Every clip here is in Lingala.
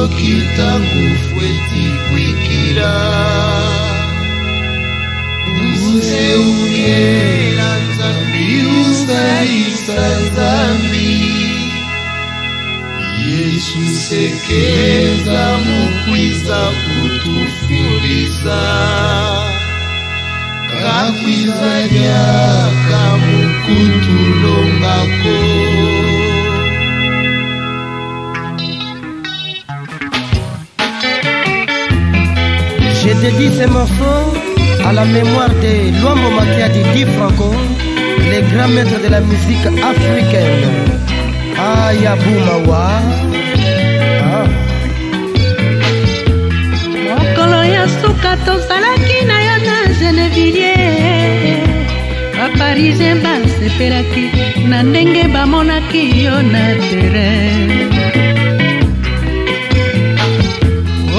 soki ntango fweti kwikila useungela nzambi usalisa nzambi yesu sekeza mokwiza kutufundisa kakwizaliaka mokutulongako Je dédie ces morceaux à la mémoire de Luambo Makiadi Di Franco, les grands maîtres de la musique africaine. Ayabou Mawa. Ah. mokolo ya suka tozalaki na yo na genevilie baparisien basepelaki na ndenge bamonaki yo na terrain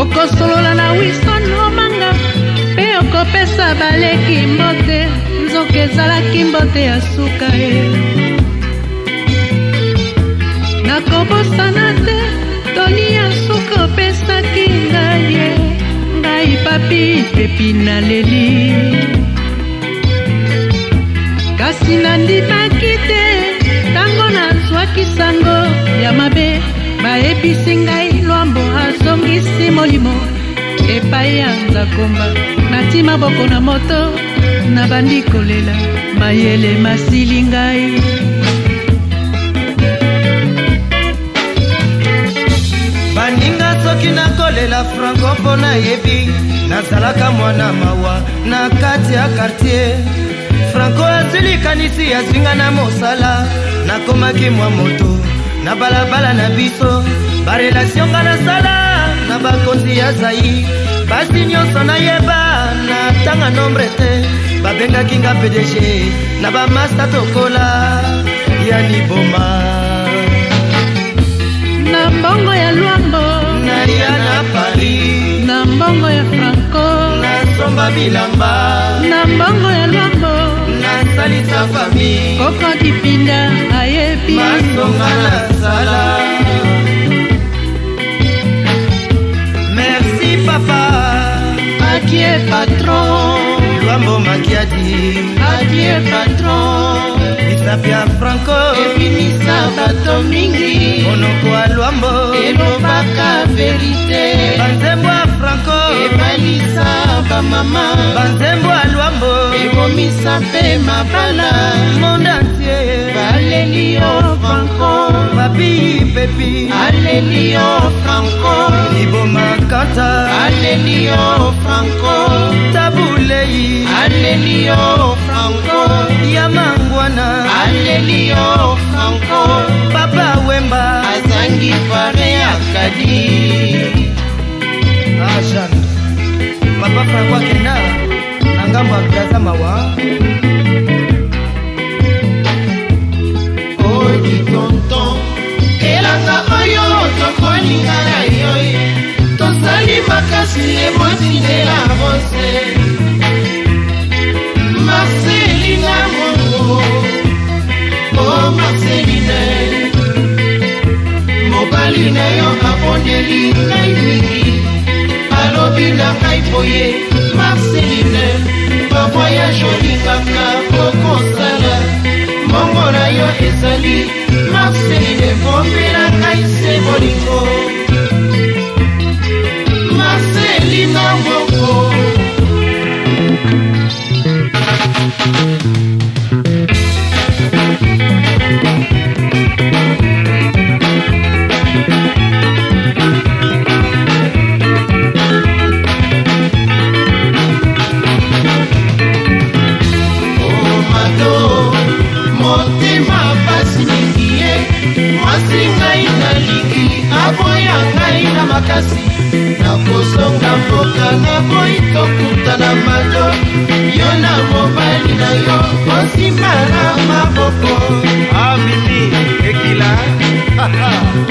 okosolola na wiso nyonso baleki mbote nzoka ezalaki mbote ya suka ye nakobosana te toni ya suka opesaki ngai ye ngai papi pepi naleli kasi nandimaki te ntango nazwaki sango ya mabe bayebisi ngai lwambo azongisi molimo epai ya nzakomba nati maboko na moto nabandi kolela mayele masili ngai baninga soki nakolela franco mpo nayebi nazalaka mwana mawa na kati ya kartier franco azwi likanisi azinga na mosala nakomaki mwa moto na balabala na biso barelatio nga nasala na bakonzi ya zai basi nyonso nayeba na ntanga nombre te babengaki nga pdg na bamasta tokola ya liboma na mbongo ya lwambo na ya na paris na mbongo ya franco nasomba bilamba na mbongo ya lwambo nasalisa fami koko kipinda ayebi masonga na sala Adieu patron Luambo Makiadi Adieu patron Isapia Franco Efinisa bato mingi Monokwa Luambo Elobaka verite Banzembwa Franco Ebalisa bamama Banzembwa Luambo Ebomisa mpe mabala Monde entier Baleli yo Franco babii pepi aledio franco libomakata aledio franco tabulei aledio franco ya mangwana aledio franco papa wemba azangi fare ya kadi ajan papa franco akenda na ngambo ya brazamawa mwasi emoti nde la rose marcelina mongo o marceline mobali na yo abondeli ngai mingi alobi na ngai boye marceline bavoyage olingaka kokosala mongo na yo ezali marceline bombela ngai se bolingo yo osimba na maboko amimi ah, ekila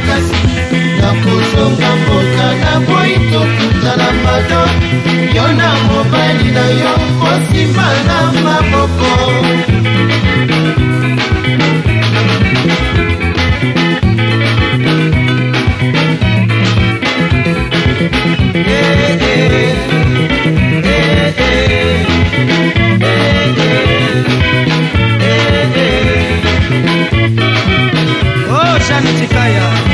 makasi na kozonga mboka na boyi tokuta na pado yo na mobali na yo kosima na maboko oh, Janititaya.